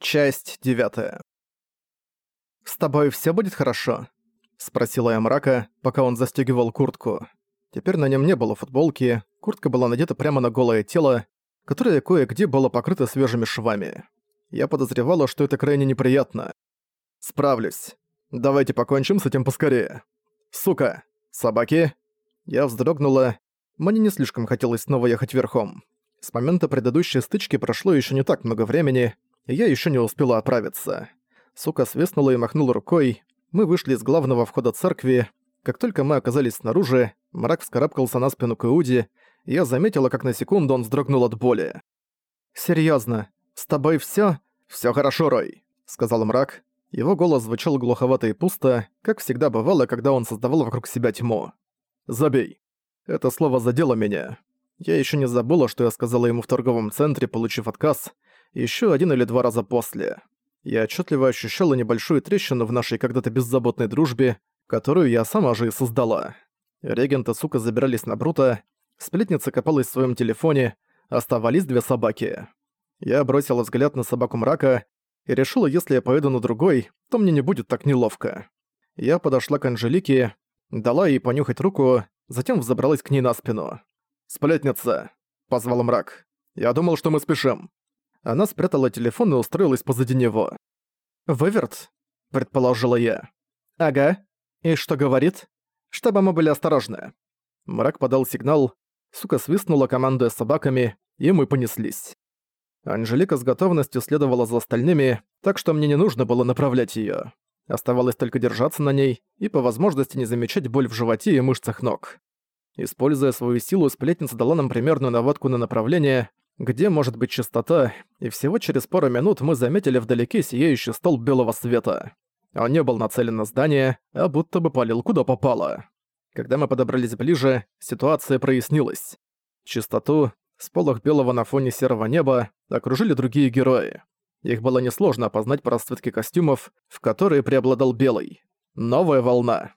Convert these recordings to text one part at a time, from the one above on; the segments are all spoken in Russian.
Часть девятая. «С тобой всё будет хорошо?» — спросила я мрака, пока он застёгивал куртку. Теперь на нём не было футболки, куртка была надета прямо на голое тело, которое кое-где было покрыто свежими швами. Я подозревала, что это крайне неприятно. «Справлюсь. Давайте покончим с этим поскорее. Сука! Собаки!» Я вздрогнула. Мне не слишком хотелось снова ехать верхом. С момента предыдущей стычки прошло ещё не так много времени, я еще не успела оправиться. Сука свистнула и махнула рукой. Мы вышли из главного входа церкви. Как только мы оказались снаружи, мрак вскарабкался на спину и я заметила, как на секунду он вздрогнул от боли. «Серьёзно, с тобой всё?» «Всё хорошо, Рой», — сказал мрак. Его голос звучал глуховато и пусто, как всегда бывало, когда он создавал вокруг себя тьму. «Забей». Это слово задело меня. Я ещё не забыла, что я сказала ему в торговом центре, получив отказ — еще один или два раза после. Я отчетливо ощущала небольшую трещину в нашей когда-то беззаботной дружбе, которую я сама же и создала. Регент и сука забирались на Брута, сплетница копалась в своем телефоне, оставались две собаки. Я бросила взгляд на собаку мрака и решила, если я поеду на другой, то мне не будет так неловко. Я подошла к Анжелике, дала ей понюхать руку, затем взобралась к ней на спину. «Сплетница!» — позвал мрак. «Я думал, что мы спешим». Она спрятала телефон и устроилась позади него. «Выверт?» – предположила я. «Ага. И что говорит?» «Чтобы мы были осторожны». Мрак подал сигнал, сука свистнула, командуя собаками, и мы понеслись. Анжелика с готовностью следовала за остальными, так что мне не нужно было направлять её. Оставалось только держаться на ней и по возможности не замечать боль в животе и мышцах ног. Используя свою силу, сплетница дала нам примерную наводку на направление, где может быть чистота, и всего через пару минут мы заметили вдалеке сияющий столб белого света. Он не был нацелен на здание, а будто бы палил куда попало. Когда мы подобрались ближе, ситуация прояснилась. Чистоту, сполох белого на фоне серого неба, окружили другие герои. Их было несложно опознать по расцветке костюмов, в которые преобладал белый. Новая волна.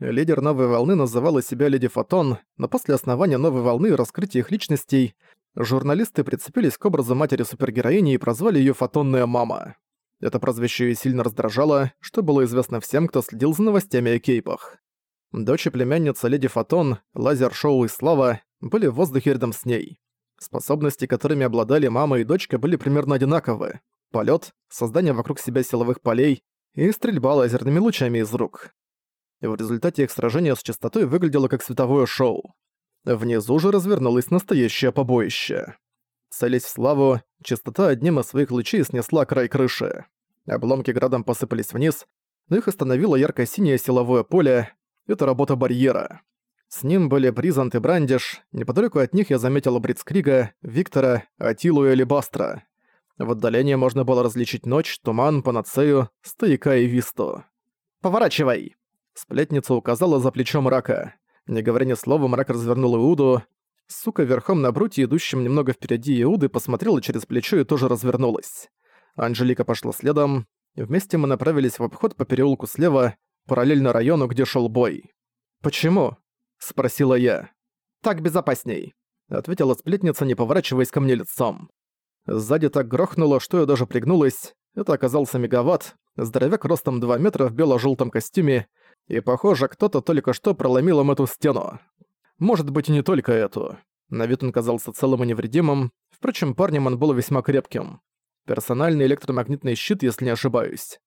Лидер новой волны называла себя Леди Фотон, но после основания новой волны и раскрытия их личностей журналисты прицепились к образу матери супергероини и прозвали её «Фотонная мама». Это прозвище её сильно раздражало, что было известно всем, кто следил за новостями о кейпах. Дочь и племянница Леди Фотон, лазер-шоу и Слава были в воздухе рядом с ней. Способности, которыми обладали мама и дочка, были примерно одинаковы. Полёт, создание вокруг себя силовых полей и стрельба лазерными лучами из рук. И в результате их сражения с частотой выглядело как световое шоу. Внизу же развернулось настоящее побоище. Целясь в славу, частота одним из своих лучей снесла край крыши. Обломки градом посыпались вниз, но их остановило ярко-синее силовое поле. Это работа барьера. С ним были Бризант и Брандиш, неподалеку от них я заметила Бритскрига, Виктора, Атилу и Алибастра. В отдалении можно было различить ночь, туман, панацею, стояка и висту. «Поворачивай!» Сплетница указала за плечом рака. Не говоря ни слова, мрак развернул Иуду. Сука верхом на бруте, идущем немного впереди Иуды, посмотрела через плечо и тоже развернулась. Анжелика пошла следом. Вместе мы направились в обход по переулку слева, параллельно району, где шел бой. «Почему?» — спросила я. «Так безопасней», — ответила сплетница, не поворачиваясь ко мне лицом. Сзади так грохнуло, что я даже пригнулась. Это оказался мегаватт, здоровяк ростом 2 метра в бело-желтом костюме, и, похоже, кто-то только что проломил им эту стену. Может быть, и не только эту. На вид он казался целым и невредимым, впрочем, парнем он был весьма крепким. Персональный электромагнитный щит, если не ошибаюсь.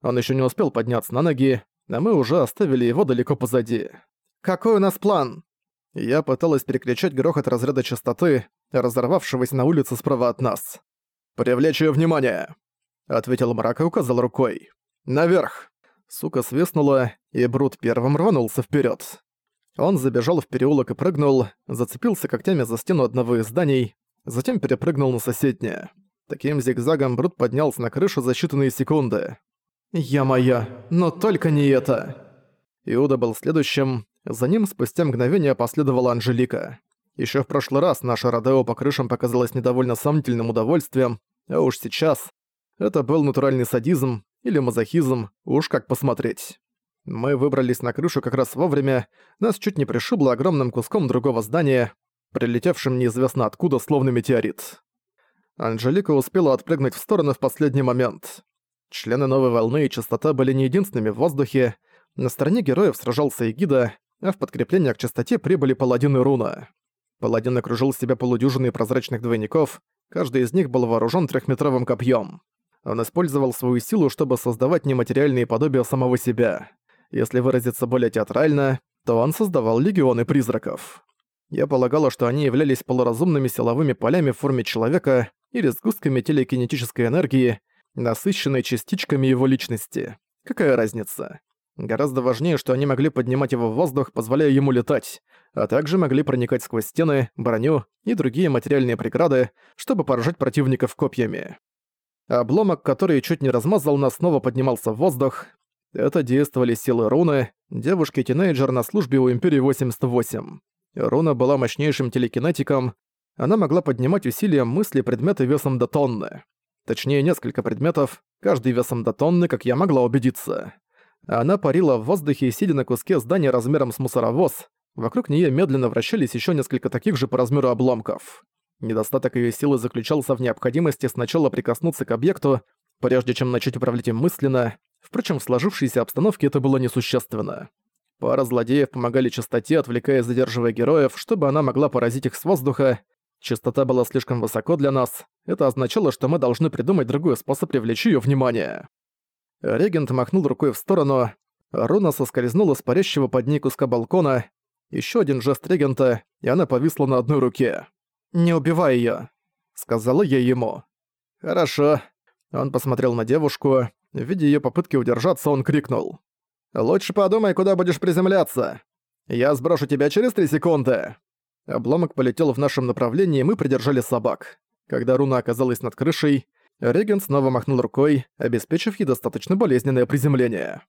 Он еще не успел подняться на ноги, а мы уже оставили его далеко позади. «Какой у нас план?» Я пыталась перекричать грохот разряда частоты, разорвавшегося на улице справа от нас. «Привлечь её внимание!» — ответил мрак и указал рукой. «Наверх!» Сука свистнула, и Брут первым рванулся вперед. Он забежал в переулок и прыгнул, зацепился когтями за стену одного из зданий, затем перепрыгнул на соседнее. Таким зигзагом Брут поднялся на крышу за считанные секунды. «Я моя, но только не это!» Иуда был следующим, за ним спустя мгновение последовала Анжелика. Еще в прошлый раз наша Родео по крышам показалась недовольно сомнительным удовольствием, а уж сейчас это был натуральный садизм, или мазохизм, уж как посмотреть. Мы выбрались на крышу как раз вовремя, нас чуть не пришибло огромным куском другого здания, прилетевшим неизвестно откуда, словно метеорит. Анжелика успела отпрыгнуть в сторону в последний момент. Члены новой волны и частота были не единственными в воздухе. На стороне героев сражался Эгида, а в подкрепление к частоте прибыли паладины Руна. Паладин окружил себя полудюжиной прозрачных двойников, каждый из них был вооружен трехметровым копьем. Он использовал свою силу, чтобы создавать нематериальные подобия самого себя. Если выразиться более театрально, то он создавал легионы призраков. Я полагала, что они являлись полуразумными силовыми полями в форме человека или сгустками телекинетической энергии, насыщенной частичками его личности. Какая разница? Гораздо важнее, что они могли поднимать его в воздух, позволяя ему летать, а также могли проникать сквозь стены, броню и другие материальные преграды, чтобы поражать противников копьями. Обломок, который чуть не размазал нас, снова поднимался в воздух. Это действовали силы руны, девушки-тинейджер на службе у Империи 88. Руна была мощнейшим телекинетиком, она могла поднимать усилием мысли предметы весом до тонны. Точнее, несколько предметов, каждый весом до тонны, как я могла убедиться. Она парила в воздухе, сидя на куске здания размером с мусоровоз. Вокруг нее медленно вращались еще несколько таких же по размеру обломков. Недостаток ее силы заключался в необходимости сначала прикоснуться к объекту, прежде чем начать управлять им мысленно. Впрочем, в сложившейся обстановке это было несущественно. Пара злодеев помогали частоте, отвлекая и задерживая героев, чтобы она могла поразить их с воздуха. Частота была слишком высоко для нас. Это означало, что мы должны придумать другой способ привлечь её внимание. Регент махнул рукой в сторону. Руна соскользнула с парящего под ней куска балкона. Ещё один жест регента, и она повисла на одной руке. «Не убивай её», — сказала я ему. «Хорошо». Он посмотрел на девушку. Видя её попытки удержаться, он крикнул. «Лучше подумай, куда будешь приземляться. Я сброшу тебя через три секунды». Обломок полетел в нашем направлении, и мы придержали собак. Когда руна оказалась над крышей, Реген снова махнул рукой, обеспечив ей достаточно болезненное приземление.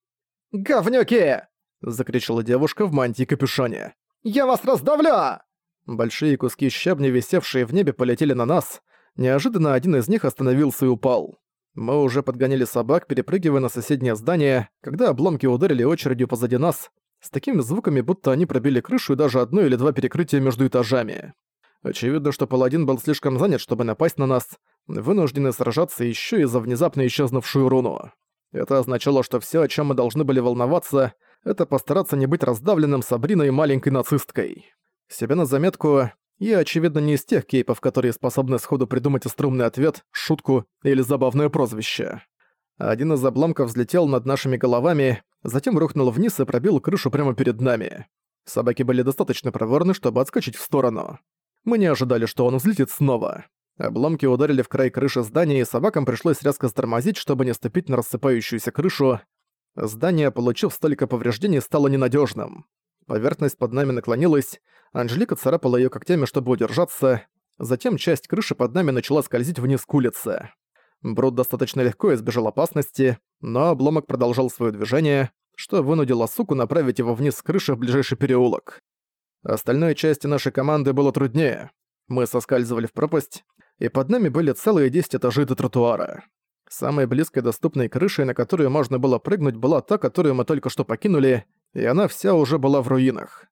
«Говнюки!» — закричала девушка в мантии-капюшоне. «Я вас раздавлю!» Большие куски щебня, висевшие в небе, полетели на нас. Неожиданно один из них остановился и упал. Мы уже подгоняли собак, перепрыгивая на соседнее здание, когда обломки ударили очередью позади нас, с такими звуками, будто они пробили крышу и даже одно или два перекрытия между этажами. Очевидно, что паладин был слишком занят, чтобы напасть на нас, вынуждены сражаться еще и за внезапно исчезнувшую руну. Это означало, что все, о чем мы должны были волноваться, это постараться не быть раздавленным Сабриной маленькой нацисткой. Себе на заметку, я, очевидно, не из тех кейпов, которые способны сходу придумать острумный ответ, шутку или забавное прозвище. Один из обломков взлетел над нашими головами, затем рухнул вниз и пробил крышу прямо перед нами. Собаки были достаточно проворны, чтобы отскочить в сторону. Мы не ожидали, что он взлетит снова. Обломки ударили в край крыши здания, и собакам пришлось резко стормозить, чтобы не ступить на рассыпающуюся крышу. Здание, получив столько повреждений, стало ненадежным. Поверхность под нами наклонилась, Анжелика царапала ее когтями, чтобы удержаться, затем часть крыши под нами начала скользить вниз к улице. Брут достаточно легко избежал опасности, но обломок продолжал свое движение, что вынудило суку направить его вниз с крыши в ближайший переулок. Остальной части нашей команды было труднее. Мы соскальзывали в пропасть, и под нами были целые 10 этажей до тротуара. Самой близкой доступной крышей, на которую можно было прыгнуть, была та, которую мы только что покинули, и она вся уже была в руинах.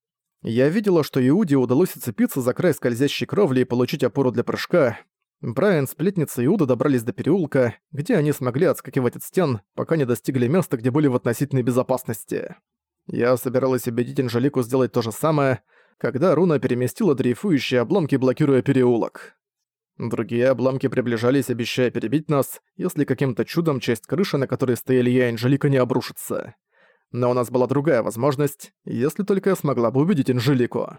Я видела, что Иуде удалось уцепиться за край скользящей кровли и получить опору для прыжка. Брайан, сплетница Иуда добрались до переулка, где они смогли отскакивать от стен, пока не достигли места, где были в относительной безопасности. Я собиралась убедить Анжелику сделать то же самое, когда Руна переместила дрейфующие обломки, блокируя переулок. Другие обломки приближались, обещая перебить нас, если каким-то чудом часть крыши, на которой стояли я и Анжелика, не обрушится. Но у нас была другая возможность, если только я смогла бы убедить Анжелику.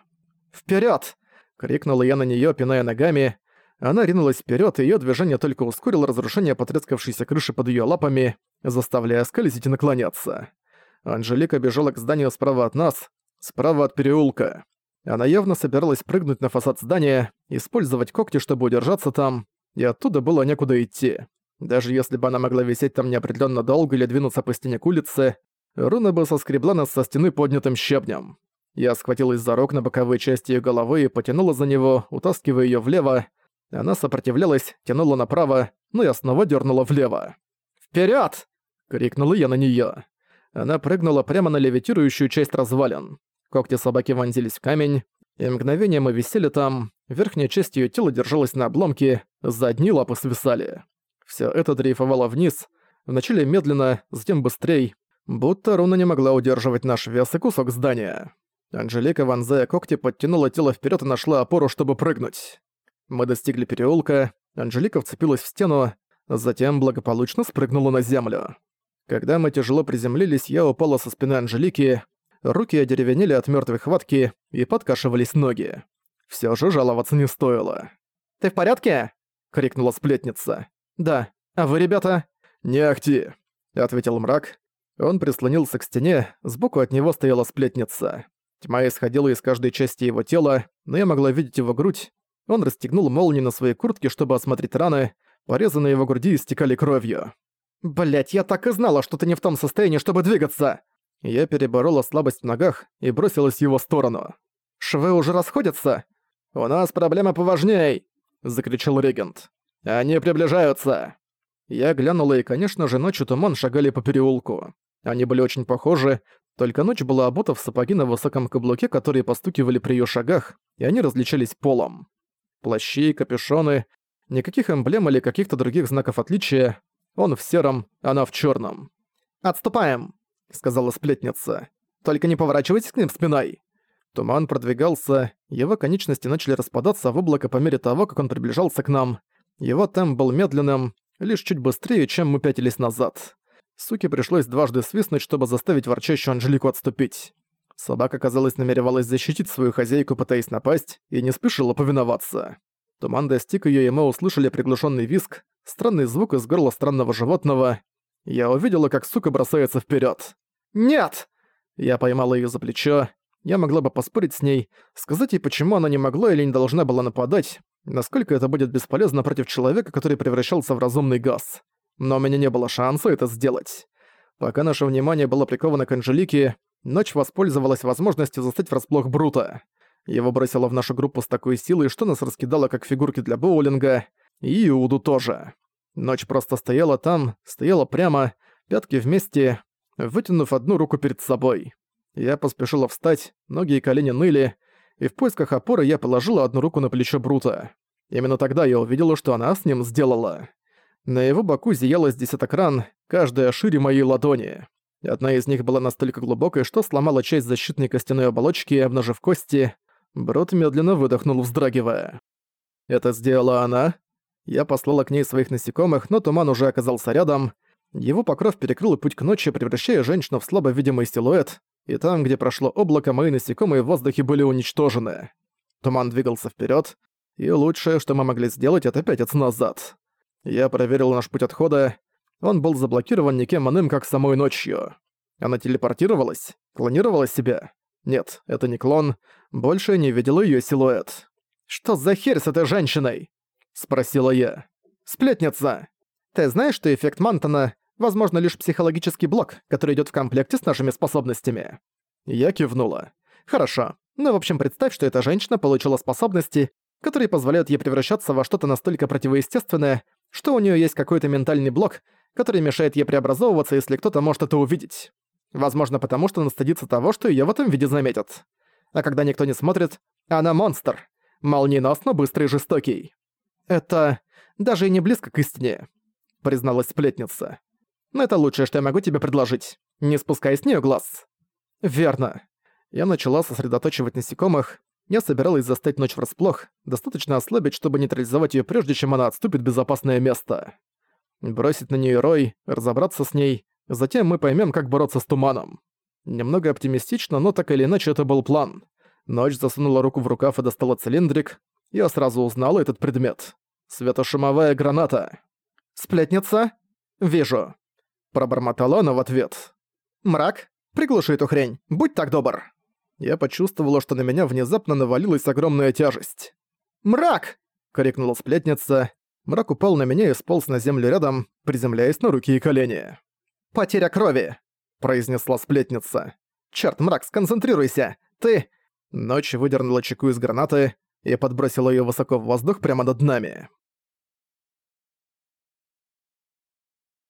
«Вперёд!» — крикнула я на неё, пиная ногами. Она ринулась вперёд, и её движение только ускорило разрушение потрескавшейся крыши под её лапами, заставляя скользить и наклоняться. Анжелика бежала к зданию справа от нас, справа от переулка. Она явно собиралась прыгнуть на фасад здания, использовать когти, чтобы удержаться там, и оттуда было некуда идти. Даже если бы она могла висеть там неопределённо долго или двинуться по стене к улице, Руна бы соскребла нас со стены поднятым щебнем. Я схватилась за рог на боковой части её головы и потянула за него, утаскивая её влево. Она сопротивлялась, тянула направо, но я снова дернула влево. «Вперёд!» — крикнула я на неё. Она прыгнула прямо на левитирующую часть развалин. Когти собаки вонзились в камень. И мгновение мы висели там, верхняя часть её тела держалась на обломке, задние лапы свисали. Всё это дрейфовало вниз, вначале медленно, затем быстрей, будто руна не могла удерживать наш вес и кусок здания. Анжелика, вонзая когти, подтянула тело вперед и нашла опору, чтобы прыгнуть. Мы достигли переулка, Анжелика вцепилась в стену, затем благополучно спрыгнула на землю. Когда мы тяжело приземлились, я упала со спины Анжелики, руки одеревенели от мертвой хватки и подкашивались ноги. Все же жаловаться не стоило. «Ты в порядке?» — крикнула сплетница. «Да. А вы, ребята?» «Не ахти», — ответил мрак. Он прислонился к стене, сбоку от него стояла сплетница. Тьма исходила из каждой части его тела, но я могла видеть его грудь. Он расстегнул молнии на своей куртке, чтобы осмотреть раны. Порезы его груди истекали кровью. «Блядь, я так и знала, что ты не в том состоянии, чтобы двигаться!» Я переборола слабость в ногах и бросилась в его сторону. «Швы уже расходятся?» «У нас проблема поважней!» — закричал регент. «Они приближаются!» Я глянула, и, конечно же, ночью туман шагали по переулку. Они были очень похожи, только ночь была обута в сапоги на высоком каблуке, которые постукивали при её шагах, и они различались полом. Плащи, капюшоны, никаких эмблем или каких-то других знаков отличия. Он в сером, она в чёрном. «Отступаем!» — сказала сплетница. «Только не поворачивайтесь к ним спиной!» Туман продвигался, его конечности начали распадаться в облако по мере того, как он приближался к нам. Его темп был медленным, лишь чуть быстрее, чем мы пятились назад. Суке пришлось дважды свистнуть, чтобы заставить ворчащую Анжелику отступить. Собака, казалось, намеревалась защитить свою хозяйку, пытаясь напасть, и не спешила повиноваться. Туман достиг её, и мы услышали приглушенный визг, странный звук из горла странного животного. Я увидела, как сука бросается вперед. «Нет!» Я поймала её за плечо. Я могла бы поспорить с ней, сказать ей, почему она не могла или не должна была нападать, насколько это будет бесполезно против человека, который превращался в разумный газ. Но у меня не было шанса это сделать. Пока наше внимание было приковано к Анжелике, Ночь воспользовалась возможностью застать врасплох Брута. Его бросило в нашу группу с такой силой, что нас раскидало как фигурки для боулинга, и Иуду тоже. Ночь просто стояла там, стояла прямо, пятки вместе, вытянув одну руку перед собой. Я поспешила встать, ноги и колени ныли, и в поисках опоры я положила одну руку на плечо Брута. Именно тогда я увидела, что она с ним сделала. На его боку зияло с десяток ран, каждая шире моей ладони. Одна из них была настолько глубокой, что сломала часть защитной костяной оболочки, обнажив кости. Брод медленно выдохнул, вздрагивая. Это сделала она. Я послала к ней своих насекомых, но туман уже оказался рядом. Его покров перекрыл путь к ночи, превращая женщину в слабо видимый силуэт, и там, где прошло облако, мои насекомые в воздухе были уничтожены. Туман двигался вперед, и лучшее, что мы могли сделать, это пятиться назад. Я проверил наш путь отхода, он был заблокирован никем иным, как самой ночью. Она телепортировалась? Клонировала себя? Нет, это не клон. Больше не видела её силуэт. «Что за херь с этой женщиной?» — спросила я. «Сплетница! Ты знаешь, что эффект Мантона — возможно лишь психологический блок, который идёт в комплекте с нашими способностями?» Я кивнула. «Хорошо. Ну, в общем, представь, что эта женщина получила способности, которые позволяют ей превращаться во что-то настолько противоестественное, что у неё есть какой-то ментальный блок, который мешает ей преобразовываться, если кто-то может это увидеть. Возможно, потому что она стыдится того, что её в этом виде заметят. А когда никто не смотрит, она монстр. Молниеносно быстрый и жестокий. Это даже и не близко к истине, призналась сплетница. Но это лучшее, что я могу тебе предложить. Не спускай с неё глаз. Верно. Я начала сосредоточивать насекомых. Я собиралась застать ночь врасплох, достаточно ослабить, чтобы нейтрализовать её прежде, чем она отступит в безопасное место бросить на нее рой, разобраться с ней, затем мы поймем, как бороться с туманом. Немного оптимистично, но так или иначе это был план. Ночь засунула руку в рукав и достала цилиндрик. Я сразу узнала этот предмет. Светошумовая граната. «Сплетница?» «Вижу». Пробормотала она в ответ. «Мрак? Приглуши эту хрень, будь так добр». Я почувствовала, что на меня внезапно навалилась огромная тяжесть. «Мрак!» — крикнула сплетница, Мрак упал на меня и сполз на землю рядом, приземляясь на руки и колени. «Потеря крови!» – произнесла сплетница. «Чёрт, мрак, сконцентрируйся! Ты...» Ночь выдернула чеку из гранаты и подбросила её высоко в воздух прямо над нами.